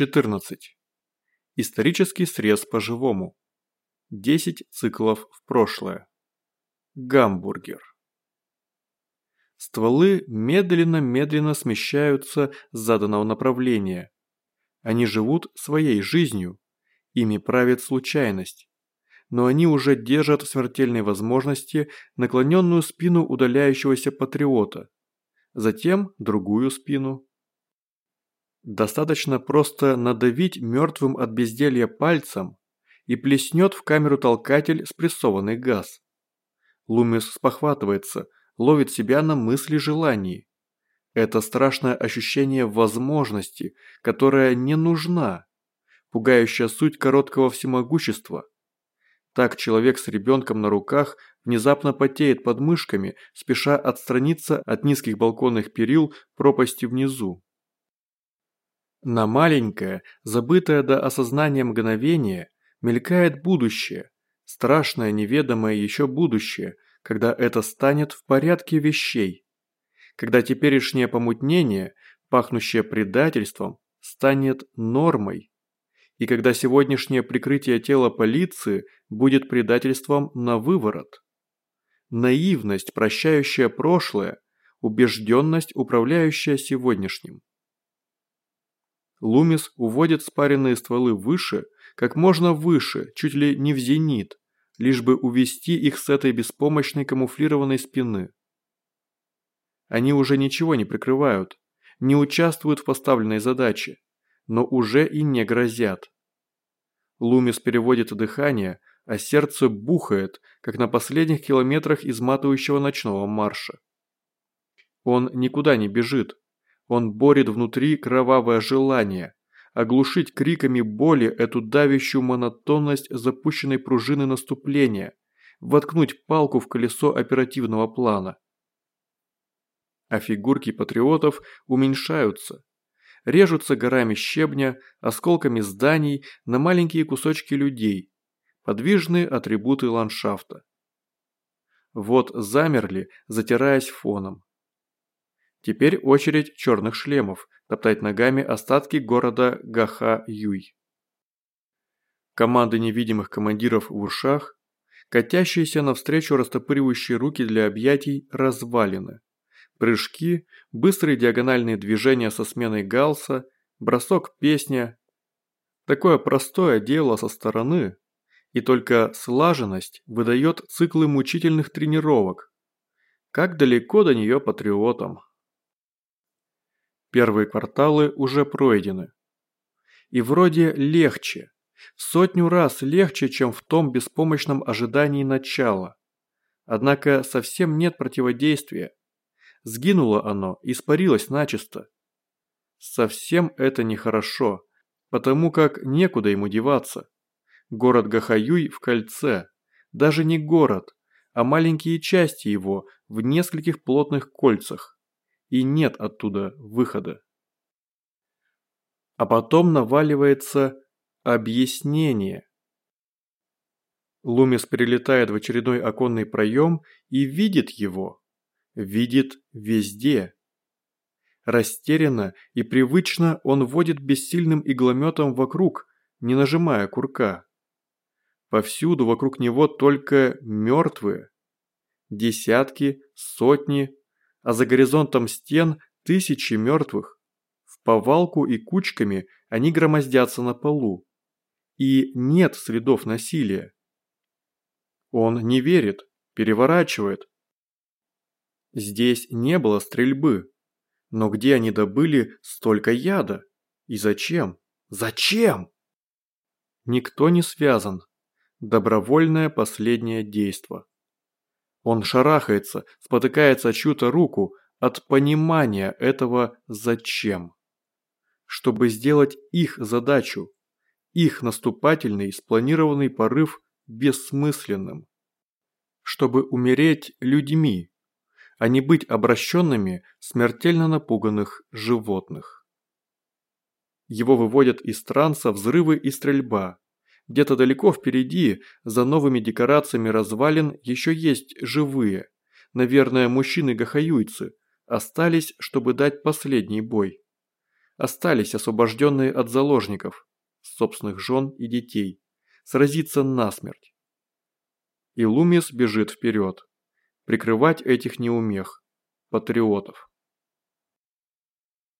14. Исторический срез по-живому. 10 циклов в прошлое. Гамбургер. Стволы медленно-медленно смещаются с заданного направления. Они живут своей жизнью, ими правит случайность. Но они уже держат в смертельной возможности наклоненную спину удаляющегося патриота, затем другую спину. Достаточно просто надавить мертвым от безделья пальцем и плеснет в камеру толкатель спрессованный газ. Лумис спохватывается, ловит себя на мысли желаний. Это страшное ощущение возможности, которая не нужна. Пугающая суть короткого всемогущества. Так человек с ребенком на руках внезапно потеет под мышками, спеша отстраниться от низких балконных перил пропасти внизу. На маленькое, забытое до осознания мгновение, мелькает будущее, страшное неведомое еще будущее, когда это станет в порядке вещей. Когда теперешнее помутнение, пахнущее предательством, станет нормой. И когда сегодняшнее прикрытие тела полиции будет предательством на выворот. Наивность, прощающая прошлое, убежденность, управляющая сегодняшним. Лумис уводит спаренные стволы выше, как можно выше, чуть ли не в зенит, лишь бы увести их с этой беспомощной камуфлированной спины. Они уже ничего не прикрывают, не участвуют в поставленной задаче, но уже и не грозят. Лумис переводит дыхание, а сердце бухает, как на последних километрах изматывающего ночного марша. Он никуда не бежит, он борет внутри кровавое желание оглушить криками боли эту давящую монотонность запущенной пружины наступления, воткнуть палку в колесо оперативного плана. А фигурки патриотов уменьшаются, режутся горами щебня, осколками зданий на маленькие кусочки людей, подвижные атрибуты ландшафта. Вот замерли, затираясь фоном. Теперь очередь черных шлемов топтать ногами остатки города Гаха-Юй. Команды невидимых командиров в ушах, катящиеся навстречу растопыривающие руки для объятий, развалины. Прыжки, быстрые диагональные движения со сменой галса, бросок песня. Такое простое дело со стороны, и только слаженность выдает циклы мучительных тренировок. Как далеко до нее патриотам. Первые кварталы уже пройдены. И вроде легче. Сотню раз легче, чем в том беспомощном ожидании начала. Однако совсем нет противодействия. Сгинуло оно, испарилось начисто. Совсем это нехорошо, потому как некуда ему деваться. Город Гахаюй в кольце. Даже не город, а маленькие части его в нескольких плотных кольцах и нет оттуда выхода. А потом наваливается объяснение. Лумис прилетает в очередной оконный проем и видит его. Видит везде. Растерянно и привычно он водит бессильным иглометом вокруг, не нажимая курка. Повсюду вокруг него только мертвые. Десятки, сотни, а за горизонтом стен тысячи мертвых. В повалку и кучками они громоздятся на полу. И нет следов насилия. Он не верит, переворачивает. Здесь не было стрельбы. Но где они добыли столько яда? И зачем? Зачем? Никто не связан. Добровольное последнее действо. Он шарахается, спотыкается о чью-то руку от понимания этого «зачем». Чтобы сделать их задачу, их наступательный спланированный порыв бессмысленным. Чтобы умереть людьми, а не быть обращенными смертельно напуганных животных. Его выводят из транса взрывы и стрельба, где-то далеко впереди, за новыми декорациями развалин, еще есть живые. Наверное, мужчины-гахаюйцы. Остались, чтобы дать последний бой. Остались освобожденные от заложников, собственных жен и детей, сразиться насмерть. И Лумис бежит вперед, прикрывать этих неумех, патриотов.